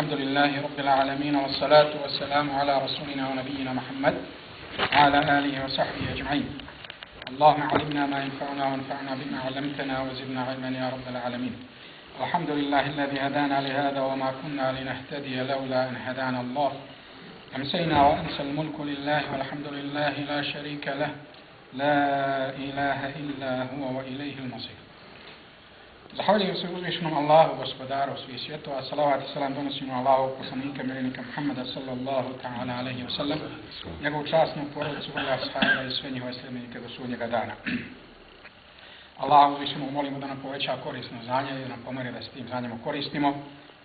الحمد لله رب العالمين والصلاة والسلام على رسولنا ونبينا محمد وعلى آله وصحبه أجمعين. اللهم علمنا ما ينفعنا وانفعنا بما علمتنا وزدنا علما يا رب العالمين. الحمد لله الذي هدانا لهذا وما كنا لنهتدي لولا أن هدانا الله. أمسينا وأنسى الملك لله والحمد لله لا شريك له. لا إله إلا هو وإليه المصير. Zahvaljujem se uzvišenom Allahu, gospodaru svih svjetova, salavat i salam donosimo Allahu, poslanika, mirenika Muhammada, sallallahu ta'ala alaihi wa sallam, njegovu častnu porodicu, vrla sahara i sve njihove sljednike do sudnjega dana. Allahu uzvišenom molimo da nam poveća korisno znanje i da nam pomere da s tim znanjem koristimo.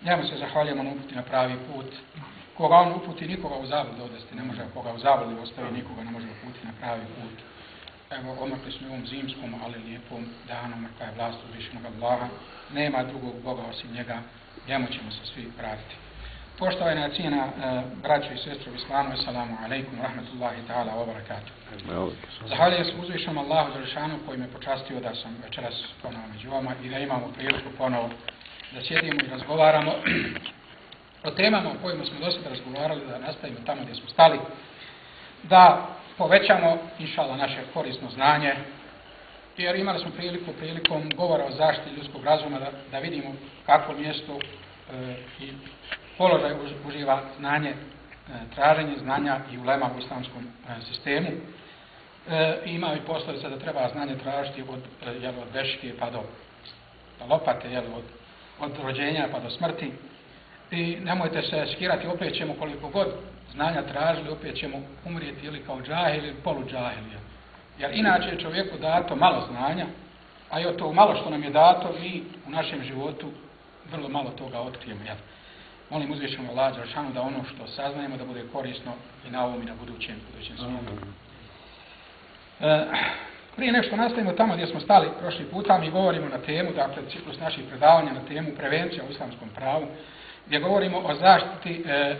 Njemu se zahvaljujemo na uputi na pravi put. Koga on uputi, nikoga u zabludu odvesti ne može, koga u zabludu ostavi, nikoga ne može uputi na pravi put. Evo, omrkli smo ovom zimskom, ali lijepom danom, mrka je vlast uzvišenog Allaha. Nema drugog Boga osim njega, njemu ćemo se svi vratiti. Poštovana cijena uh, braćo i sestru u islamu, assalamu alaikum, rahmatullahi ta'ala, wa barakatuh. Zahvaljujem se uzvišenom Allahu Zalšanu koji me počastio da sam večeras ponovo među vama i da imamo priliku ponovo da sjedimo i razgovaramo o temama o kojima smo dosta razgovarali, da nastavimo tamo gdje smo stali, da povećamo, inšala, naše korisno znanje, jer imali smo priliku prilikom govora o zaštiti ljudskog razuma da, da vidimo kako mjesto e, i položaj uživa znanje, e, traženje znanja i ulema u islamskom e, sistemu. E, ima i poslovica da treba znanje tražiti od, e, jel, od veške pa do pa lopate, jel, od, od rođenja pa do smrti. I nemojte se skirati, opet ćemo koliko god znanja tražili, opet ćemo umrijeti ili kao džahil ili polu džahil. Jer inače je čovjeku dato malo znanja, a i od to malo što nam je dato, mi u našem životu vrlo malo toga otkrijemo. Jel? Molim uzvišeno Allah Đaršanu da ono što saznajemo da bude korisno i na ovom i na budućem, budućem svijetu. E, prije nešto nastavimo tamo gdje smo stali prošli puta, mi govorimo na temu, dakle ciklus naših predavanja na temu prevencija u islamskom pravu, gdje govorimo o zaštiti e,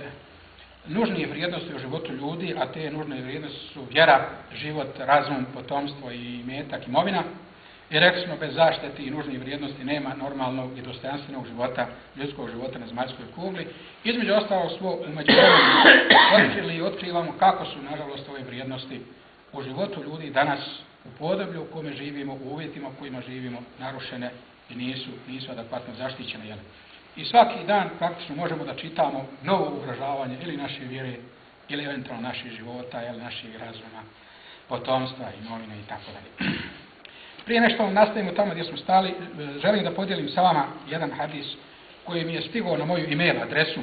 nužnije vrijednosti u životu ljudi, a te nužne vrijednosti su vjera, život, razum, potomstvo i metak, imovina. I rekli smo, bez zaštite i nužnih vrijednosti nema normalnog i dostojanstvenog života, ljudskog života na zemaljskoj kugli. Između ostalo smo umeđu otkrili i otkrivamo kako su, nažalost, ove vrijednosti u životu ljudi danas u podoblju u kome živimo, u uvjetima u kojima živimo, narušene i nisu, nisu adekvatno zaštićene. Jel? I svaki dan praktično možemo da čitamo novo ugrožavanje ili naše vjere, ili eventualno naših života, ili naših razuma, potomstva, imovine i tako dalje. Prije nešto vam nastavimo tamo gdje smo stali, želim da podijelim sa vama jedan hadis koji mi je stigao na moju e-mail adresu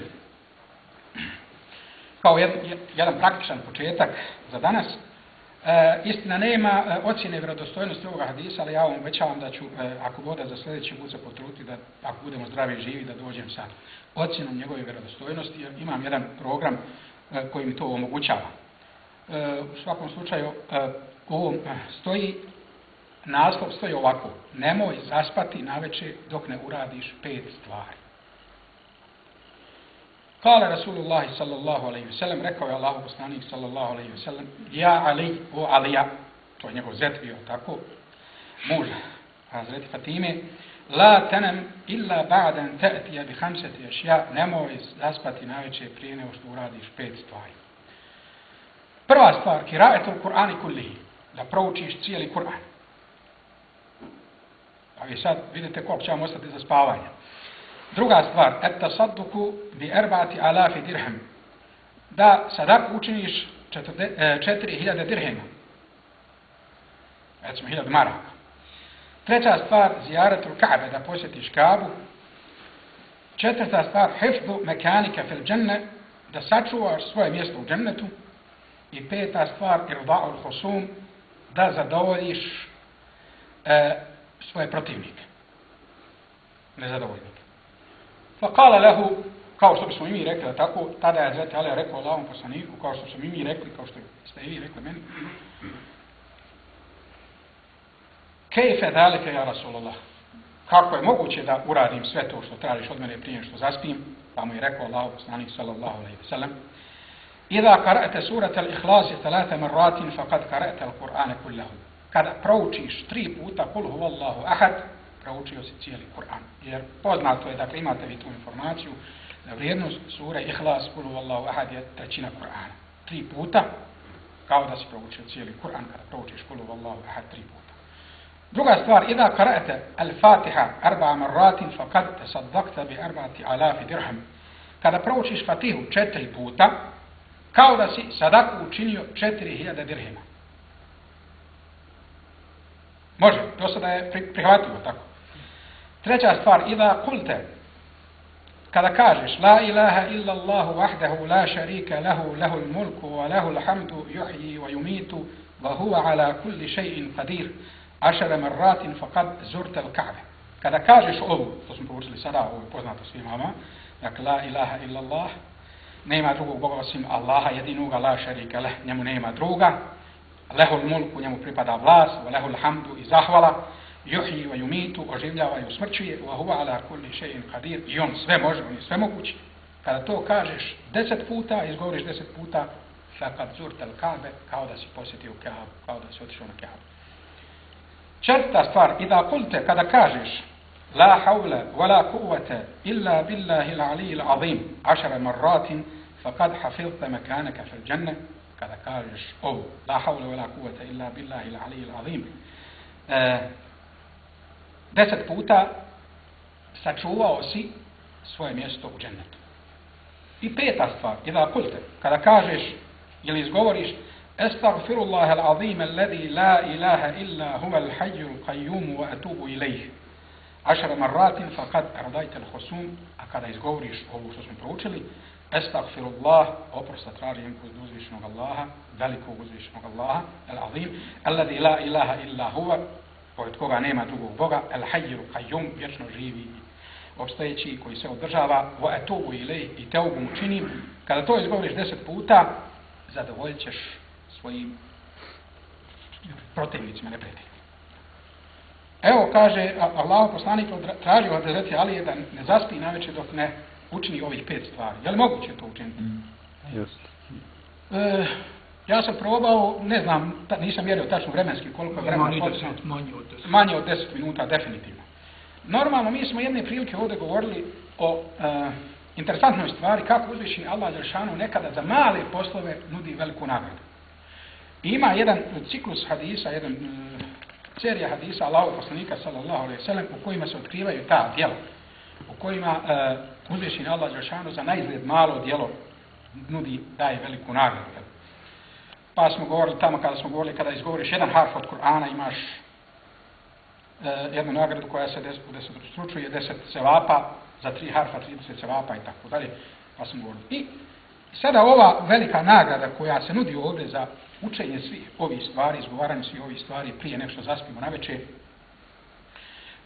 kao jedan, jedan praktičan početak za danas. E, istina nema e, ocjene vjerodostojnosti ovoga hadisa, ali ja vam obećavam da ću, e, ako voda za sljedeći put se potruti, da ako budemo zdravi i živi, da dođem sa ocjenom njegove vjerodostojnosti, jer imam jedan program e, koji mi to omogućava. E, u svakom slučaju, e, ovom e, stoji, naslov stoji ovako, nemoj zaspati na večer dok ne uradiš pet stvari. Kale Rasulullah sallallahu alaihi ve sellem, rekao je Allahu poslanik sallallahu alaihi ve sellem, ja Ali, o Alija, to je njegov zet bio tako, muž Hazreti Fatime, la tenem illa ba'dan te'tija bi hamseti ašja, nemoj zaspati najveće prije nego što uradiš pet stvari. Prva stvar, kiraetu Kur'ani kullihi, da proučiš cijeli Kur'an. A vi sad vidite koliko će vam ostati za spavanje. Druga stvar, et tasadduku bi erbati alafi dirhem. Da sadaku učiniš e, četiri hiljade dirhema. Recimo 1000 maraka. Treća stvar, zijaretu Kabe, da posjetiš Kabu. Četvrta stvar, hifdu mekanika fil dženne, da sačuvaš svoje mjesto u džennetu. I peta stvar, irba'ul husum, da zadovoljiš e, svoje protivnike. Nezadovoljnike. Pa kala lehu, kao što bismo i mi rekli, tako, tada je Zreti Alija rekao Allahom poslaniku, kao što smo i mi rekli, kao što ste i vi rekli meni. Kejfe dalike, ja Rasulallah, kako je moguće da uradim sve to što tražiš od mene prije što zaspim, pa mu je rekao Allah poslanik sallallahu alaihi wa sallam, Ida karate surat al-ihlasi talata marratin, fa kad karate al-Qur'ane kullahu. Kada proučiš tri puta kul huvallahu ahad, proučio si cijeli Kur'an. Jer poznato je, dakle imate vi tu informaciju, Da vrijednost sure Ihlas, Kulu Allahu Ahad je trećina Kur'ana. Tri puta, kao da si proučio cijeli Kur'an kada proučiš Kulu Allahu Ahad tri puta. Druga stvar, ida qara'ata al-Fatiha arba marratin fakad te saddakta bi arba'ati alafi dirham. Kada proučiš Fatihu četiri puta, kao da si sadaku učinio 4000 dirhima. Može, to sada je prihvatljivo tako. Treća stvar, ida kulte, kada kažeš la ilaha illa Allahu wahdahu la sharika lahu lahu al-mulku wa lahu al-hamdu yuhyi wa yumitu wa huwa ala kulli shay'in qadir ašara marratin faqad zurta al-Ka'be. Kada kažeš ovo, to smo proučili sada, ovo je poznato svima vama, dakle la ilaha illa Allah, nema drugog Boga osim Allaha jedinog, la šarika leh, njemu nema druga, lehul mulku, njemu pripada vlast, wa lehul hamdu i zahvala, juhi wa yumitu, oživljava i usmrćuje, wa huwa ala kulli shay'in qadir, i on sve može, on je sve mogući. Kada to kažeš deset puta, izgovoriš deset puta, faqad zurta al-Ka'be, kao da si posjetio Ka'bu, kao da si otišao na Ka'bu. Četvrta stvar, i da kulte, kada kažeš La hawla wa la kuvvete illa billahi l'ali l'azim ašara marratin faqad hafilta mekanaka fil dženne kada kažeš ovo La hawla wa la kuvvete illa billahi l'ali l'azim e, deset puta sačuvao si svoje mjesto u džennetu. I peta stvar, i da kulte, kada kažeš ili izgovoriš أستغفر الله العظيم الذي لا إله إلا هو الحي القيوم وأتوب إليه عشر مرات فقد أرضيت الخصوم أكاد إزغوريش أولو شو proučili أستغفر الله أبرس تراريم uzvišnog Allaha, velikog uzvišnog Allaha, al-azim, alladhi la ilaha illa huwa, pored koga nema drugog Boga, al-hayyu qayyum, vječno živi obstojeći koji se održava, wa atubu ilej i teubu učinim. Kada to izgovoriš deset puta, zadovoljit ćeš svojim protivnicima, neprijateljima. Evo, kaže, Allah poslanik traži od Hazreti Alije da ne zaspi na večer dok ne učini ovih pet stvari. Je li moguće to učiniti? Mm. Just. E, ja sam probao, ne znam, ta, nisam mjerio tačno vremenski koliko je vremena potrebno. Manje od. Manje od deset minuta, definitivno. Normalno, mi smo jedne prilike ovdje govorili o e, interesantnoj stvari kako uzvišeni Allah Zršanu nekada za male poslove nudi veliku nagradu. Ima jedan ciklus hadisa, jedan uh, serija hadisa Allahog poslanika sallallahu alaihi sallam u kojima se otkrivaju ta djela. U kojima uh, uzvišen Allah Žešanu za najizgled malo djelo nudi, daje veliku nagradu. Pa smo govorili tamo kada smo govorili kada izgovoriš jedan harf od Kur'ana imaš uh, jednu nagradu koja se des, des, stručuje deset cevapa za tri harfa, 30 cevapa i tako dalje. Pa smo govorili. I sada ova velika nagrada koja se nudi ovdje za učenje svih ovih stvari, izgovaranje svih ovih stvari prije nešto zaspimo na večer.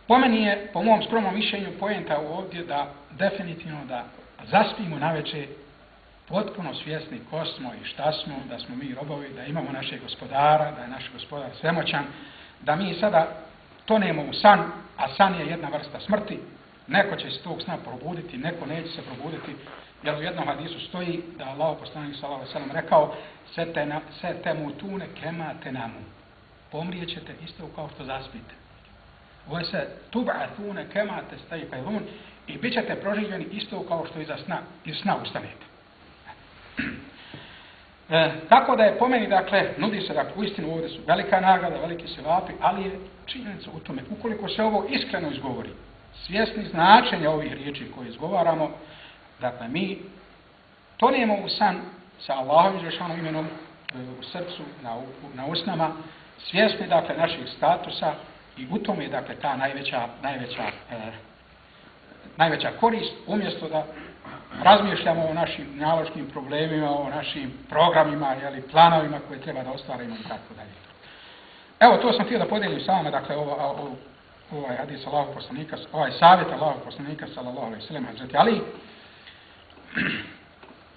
Po meni je, po mom skromnom mišljenju, pojenta ovdje da definitivno da zaspimo na večer potpuno svjesni ko smo i šta smo, da smo mi robovi, da imamo našeg gospodara, da je naš gospodar svemoćan, da mi sada tonemo u san, a san je jedna vrsta smrti, neko će se tog sna probuditi, neko neće se probuditi, jer u jednom hadisu stoji da Allah poslanik sallallahu alejhi ve sellem rekao se te na se te mutune kema tenamu pomrijećete isto kao što zaspite. Ovo se tub'atune kema tastayqizun i bićete proživljeni isto kao što iza sna iz sna ustanete. E, tako da je pomeni, dakle, nudi se, dakle, u istinu ovdje su velika nagrada, veliki se vapi, ali je činjenica u tome, ukoliko se ovo iskreno izgovori, svjesni značenja ovih riječi koje izgovaramo, Dakle, mi tonijemo u san sa Allahom izrašanom imenom e, u srcu, na, na usnama, svjesni, dakle, naših statusa i u tome je, dakle, ta najveća, najveća, e, najveća korist, umjesto da razmišljamo o našim njaloškim problemima, o našim programima, jeli, planovima koje treba da ostvarimo i tako dalje. Evo, to sam htio da podijelim sa vama, dakle, ovo, ovo, ovaj hadis Allahog poslanika, ovaj savjet Allahog poslanika, sallallahu alaihi sallam, ali,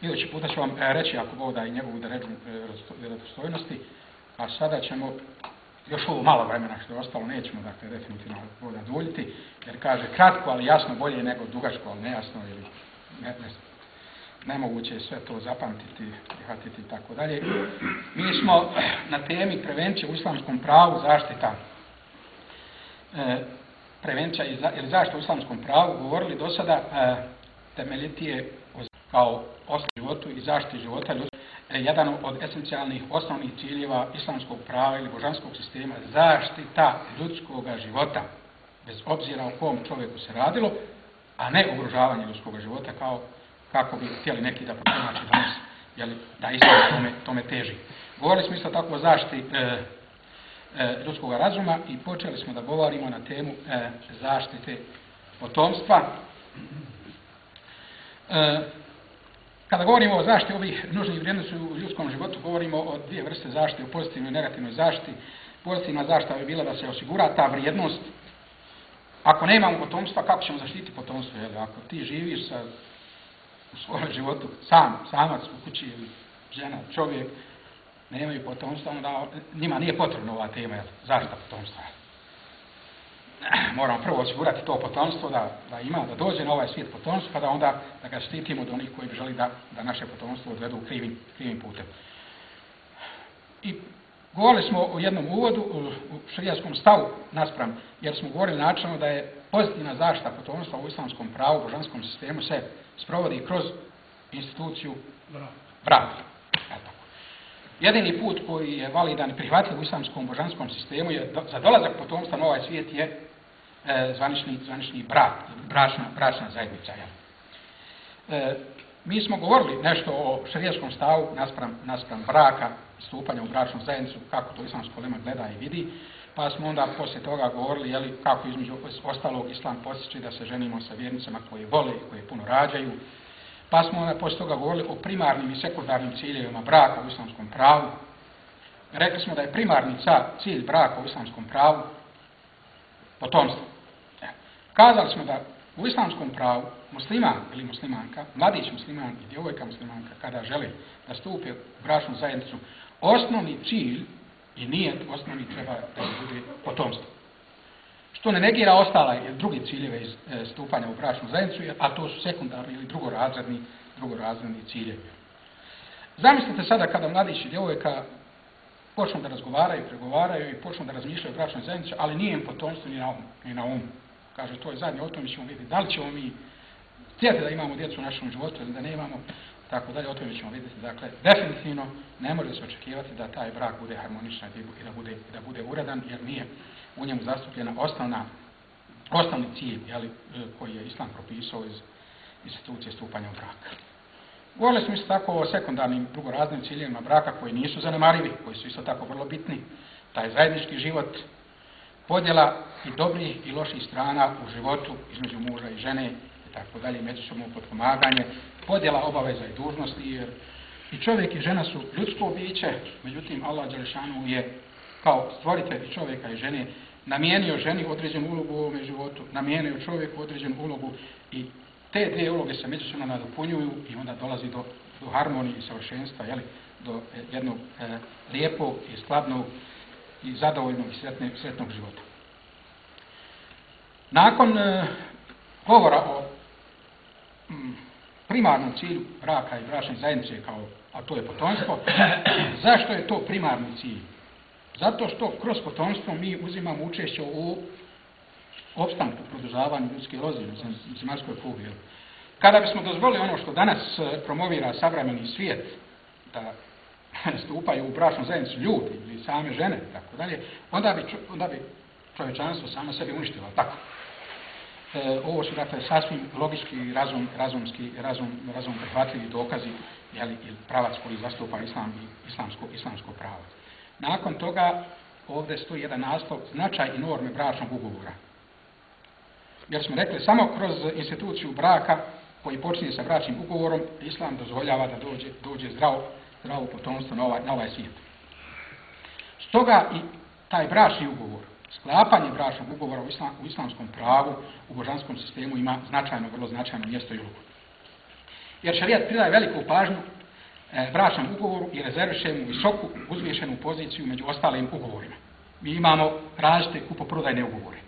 Idući puta ću vam e, reći, ako Bog da i njegovu da e, ređu vjerodostojnosti, a sada ćemo još ovo malo vremena što je ostalo, nećemo dakle definitivno Bog da dvoljiti, jer kaže kratko, ali jasno bolje nego dugačko, ali nejasno ili ne, ne, nemoguće je sve to zapamtiti, prihvatiti i tako dalje. Mi smo na temi prevencije u islamskom pravu zaštita e, prevencija ili zaštita u islamskom pravu govorili do sada e, temeljitije kao osnovu životu i zaštiti života ljudi, e, jedan od esencijalnih osnovnih ciljeva islamskog prava ili božanskog sistema zaštita ljudskog života bez obzira o kom čovjeku se radilo, a ne ugrožavanje ljudskog života kao kako bi htjeli neki da protumači danas, jeli, da isto tome, tome teži. Govorili smo isto tako o zaštiti e, e, ljudskog razuma i počeli smo da govorimo na temu e, zaštite potomstva. E, kada govorimo o zaštiti ovih nužnih vrijednosti u ljudskom životu, govorimo o dvije vrste zaštite, o pozitivnoj i negativnoj zaštiti. Pozitivna zaštita bi bila da se osigura ta vrijednost. Ako nemamo potomstva, kako ćemo zaštiti potomstvo? Jel? Ako ti živiš sa, u svojom životu sam, samac u kući žena, čovjek, nemaju potomstva, onda njima nije potrebna ova tema, jel? zaštita potomstva. Moramo prvo osigurati to potomstvo, da, da ima, da dođe na ovaj svijet potomstvo, pa da onda da ga štitimo od onih koji bi želi da, da naše potomstvo odvedu krivim, krivim putem. I govorili smo o jednom uvodu u šarijaskom stavu naspram, jer smo govorili načinno da je pozitivna zaštita potomstva u islamskom pravu, u božanskom sistemu se sprovodi kroz instituciju braka. Jedini put koji je validan i prihvatljiv u islamskom božanskom sistemu je do, za dolazak potomstva na ovaj svijet je e, zvanični, zvanični brak, bračna, bračna zajednica. Ja. E, mi smo govorili nešto o šarijaskom stavu naspram, naspram braka, stupanja u bračnu zajednicu, kako to islamsko lema gleda i vidi, pa smo onda poslije toga govorili jeli, kako između ostalog islam posjeći da se ženimo sa vjernicama koje vole i koje puno rađaju, Pa smo onda poslije toga govorili o primarnim i sekundarnim ciljevima braka u islamskom pravu. Rekli smo da je primarni cilj braka u islamskom pravu potomstvo. E, kazali smo da u islamskom pravu musliman ili muslimanka, mladić musliman i djevojka muslimanka, kada žele da stupe u bračnu zajednicu, osnovni cilj i nije osnovni treba da bude potomstvo što ne negira ostala druge drugi ciljeve iz e, stupanja u bračnu zajednicu, a to su sekundarni ili drugorazredni, drugorazredni ciljevi. Zamislite sada kada mladići djevojka počnu da razgovaraju, pregovaraju i počnu da razmišljaju o bračnoj zajednici, ali nije im potomstvo ni na umu. Ni na umu. Kaže, to je zadnje, o tom ćemo vidjeti. Da li ćemo mi htjeti da imamo djecu u našem životu ili da ne imamo, tako dalje, o tome ćemo vidjeti. Dakle, definitivno ne može se očekivati da taj brak bude harmoničan i da bude, da bude uredan, jer nije u njemu zastupljena osnovna, osnovni cilj jeli, koji je Islam propisao iz institucije stupanja u brak. Govorili smo isto tako o sekundarnim drugoraznim ciljevima braka koji nisu zanemarivi, koji su isto tako vrlo bitni. Taj zajednički život, podjela i dobrih i loših strana u životu između muža i žene tako dalje, međusobno potpomaganje, podjela obaveza i dužnosti, jer i čovjek i žena su ljudsko biće, međutim Allah Đelešanu je kao stvoritelj čovjeka i žene namijenio ženi određenu ulogu u ovome životu, namijenio čovjeku određenu ulogu i te dvije uloge se međusobno nadopunjuju i onda dolazi do, do harmonije i savršenstva, jeli, do e, jednog e, lijepog i skladnog i zadovoljnog i sretne, sretnog života. Nakon e, govora o primarnom cilju braka i bračne zajednice, kao, a to je potomstvo, zašto je to primarni cilj? Zato što kroz potomstvo mi uzimamo učešće u opstanku, produžavanju ljudske loze na zemaljskoj kugli. Kada bismo dozvolili ono što danas e, promovira savremeni svijet, da stupaju u bračnu zajednicu ljudi ili same žene, tako dalje, onda bi, onda bi čovječanstvo samo sebi uništilo, tako. E, ovo su dakle sasvim logički, razum, razumski, razum, razum prihvatljivi dokazi, jeli, ili pravac koji zastupa islam i islamsko, islamsko pravo. Nakon toga ovdje stoji jedan naslov značaj i norme bračnog ugovora. Jer smo rekli, samo kroz instituciju braka koji počinje sa bračnim ugovorom, Islam dozvoljava da dođe, dođe zdravo, zdravo potomstvo na ovaj, na ovaj svijet. Stoga i taj bračni ugovor, sklapanje bračnog ugovora u, islam, u islamskom pravu, u božanskom sistemu ima značajno, vrlo značajno mjesto i ulogu. Jer šarijat pridaje veliku pažnju e, bračnom ugovoru i rezerviše mu visoku uzvišenu poziciju među ostalim ugovorima. Mi imamo različite kupoprodajne ugovore.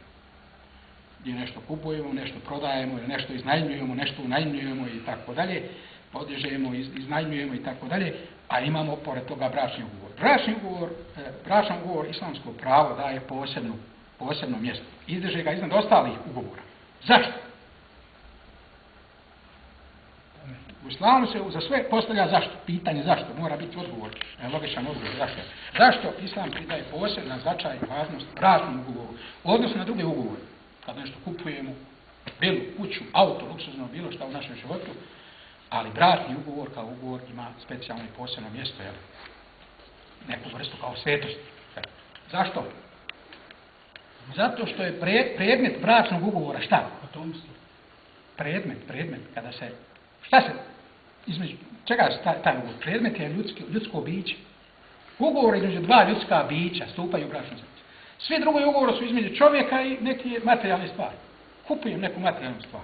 Gdje nešto kupujemo, nešto prodajemo, ili nešto iznajmljujemo, nešto unajmljujemo i tako dalje, podižemo, iz, iznajmljujemo i tako dalje, a imamo pored toga bračni ugovor. Bračni ugovor, e, bračni ugovor islamsko pravo daje posebno, posebno mjesto. Izdrže ga iznad ostalih ugovora. Zašto? U islamu se za sve postavlja zašto. Pitanje zašto. Mora biti odgovor. E, logičan odgovor. Zašto? Zašto islam pridaje posebna značaj i važnost bračnom ugovoru. Odnosno na druge ugovore. Kad nešto kupujemo, bilu, kuću, auto, luksuzno, bilo šta u našem životu, ali bratni ugovor kao ugovor ima specijalno i posebno mjesto, jel? Neku vrstu kao svetost. Zašto? Zato što je predmet bračnog ugovora šta? Potomstvo. Predmet, predmet, kada se, šta se, između, čega se taj, taj ugovor? Predmet je ljudski, ljudsko biće. Ugovor između dva ljudska bića stupaju u bračnu zajednicu. Svi drugi ugovori su između čovjeka i neke materijalne stvari. Kupujem neku materijalnu stvar.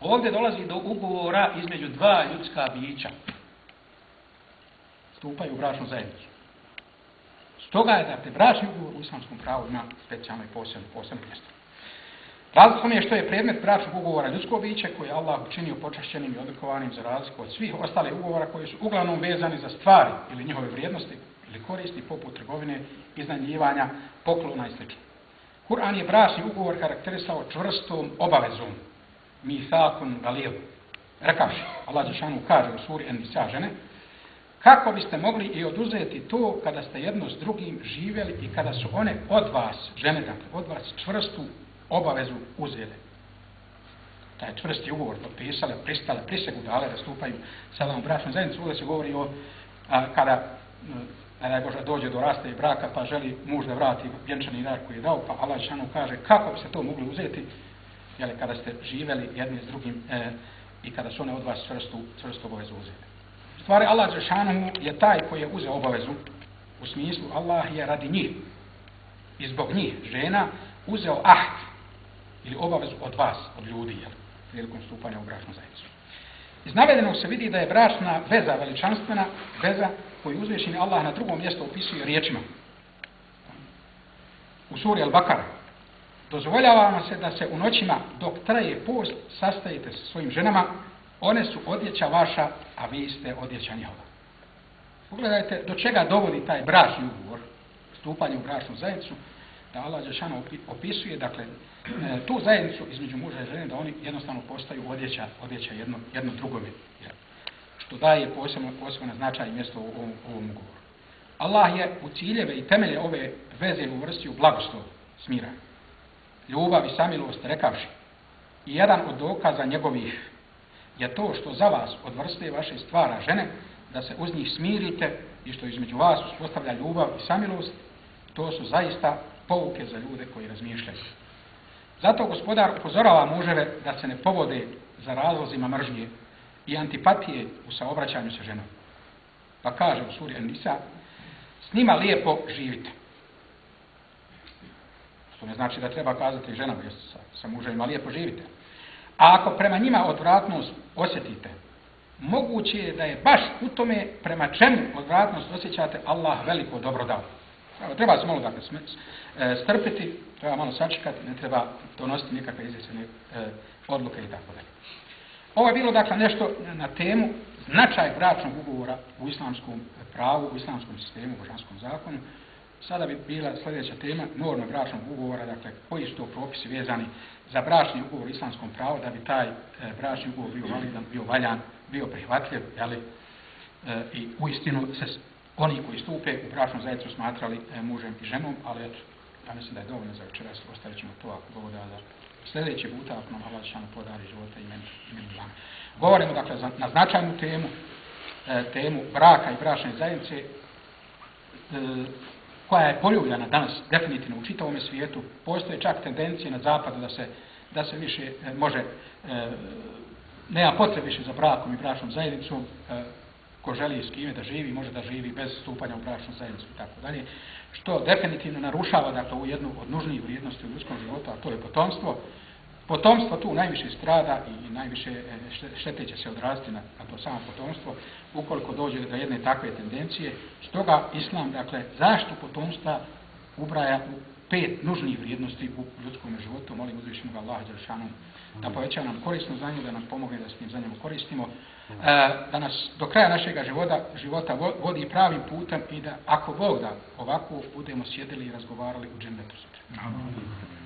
Ovdje dolazi do ugovora između dva ljudska bića. Stupaju u bračnu zajednicu. Stoga je da te bračni ugovor u islamskom pravu ima specijalno i posebno, posebno mjesto. Razlikom je što je predmet bračnog ugovora ljudsko biće koje Allah učinio počašćenim i odlikovanim za razliku od svih ostale ugovora koji su uglavnom vezani za stvari ili njihove vrijednosti ili koristi poput trgovine, iznajmljivanja, poklona i sl. Kur'an je bračni ugovor karakterisao čvrstom obavezom, mithakun galil. Rekavši, Allah Đešanu kaže u suri Enisa žene, kako biste mogli i oduzeti to kada ste jedno s drugim živjeli i kada su one od vas, žene dakle, od vas čvrstu obavezu uzele. Taj čvrsti ugovor potpisale, pristale, prisegu dale da stupaju sada u zajednicu. Uvijek se govori o a, kada a, da Bože dođe do raste i braka pa želi muž da vrati vjenčani dar koji je dao, pa Allah Đešanu kaže kako biste to mogli uzeti jeli, kada ste živjeli jedni s drugim e, i kada su one od vas čvrstu, čvrstu obavezu uzeli stvari Allah Žešanu je taj koji je uzeo obavezu u smislu Allah je radi njih i zbog njih žena uzeo ahd ili obavezu od vas, od ljudi jel, prilikom stupanja u bračnu zajednicu. Iz navedenog se vidi da je bračna veza veličanstvena veza koju uzvišeni Allah na drugom mjestu opisuje riječima. U suri Al-Bakara dozvoljavamo se da se u noćima dok traje post sastajete sa svojim ženama one su odjeća vaša, a vi ste odjeća njihova. Pogledajte do čega dovodi taj bračni ugovor, stupanje u bračnu zajednicu, da Allah Đešano opisuje, dakle, e, tu zajednicu između muža i žene, da oni jednostavno postaju odjeća, odjeća jedno, jedno drugome. Što daje posebno, posebno značaj mjesto u ovom, ovom ugovoru. Allah je u ciljeve i temelje ove veze uvrstio blagoslov smira. Ljubav i samilost rekavši. I jedan od dokaza njegovih je to što za vas od vrste vaše stvara žene, da se uz njih smirite i što između vas uspostavlja ljubav i samilost, to su zaista pouke za ljude koji razmišljaju. Zato gospodar upozorava muževe da se ne povode za razlozima mržnje i antipatije u saobraćanju sa ženom. Pa kaže u suri Anisa, s njima lijepo živite. Što ne znači da treba kazati ženama, jer sa, sa muževima lijepo živite. A ako prema njima odvratnost osjetite, moguće je da je baš u tome prema čemu odvratnost osjećate Allah veliko dobro dao. Treba se malo dakle e, strpiti, treba malo sačekati, ne treba donositi nikakve izvjesene e, odluke i tako dalje. Ovo je bilo dakle nešto na temu značaj bračnog ugovora u islamskom pravu, u islamskom sistemu, u božanskom zakonu. Sada bi bila sljedeća tema norma bračnog ugovora, dakle koji su to propisi vezani za bračni ugovor u islamskom pravu, da bi taj e, bračni ugovor bio validan, bio valjan, bio prihvatljiv, jeli, e, i u istinu se oni koji stupe u bračnu zajednicu smatrali e, mužem i ženom, ali eto, ja mislim da je dovoljno za večeras, ostavit ćemo to ako Bog da da sljedeći puta, ako nam Allah šano podari života i meni, i meni dana. Govorimo dakle za, na značajnu temu, e, temu braka i bračne zajednice, e, koja je poljubljena danas definitivno u čitavom svijetu, postoje čak tendencije na zapadu da se, da se više e, može, e, nema potrebe više za brakom i bračnom zajednicom, e, ko želi s kime da živi, može da živi bez stupanja u bračnu zajednicu i tako dalje, što definitivno narušava dakle, ovu jednu od nužnijih vrijednosti u ljudskom životu, a to je potomstvo. Potomstvo tu najviše strada i najviše e, štete će se odraziti na, na to samo potomstvo ukoliko dođe do jedne takve tendencije. Stoga Islam, dakle, zašto potomstva ubraja u pet nužnih vrijednosti u ljudskom životu, molim uzvišenog Allaha Đeršanom da poveća nam korisno znanje, da nam pomogne da s tim znanjem koristimo, e, da nas do kraja našeg života, života vodi pravim putem i da ako Bog da ovako budemo sjedili i razgovarali u džennetu sutra. Da,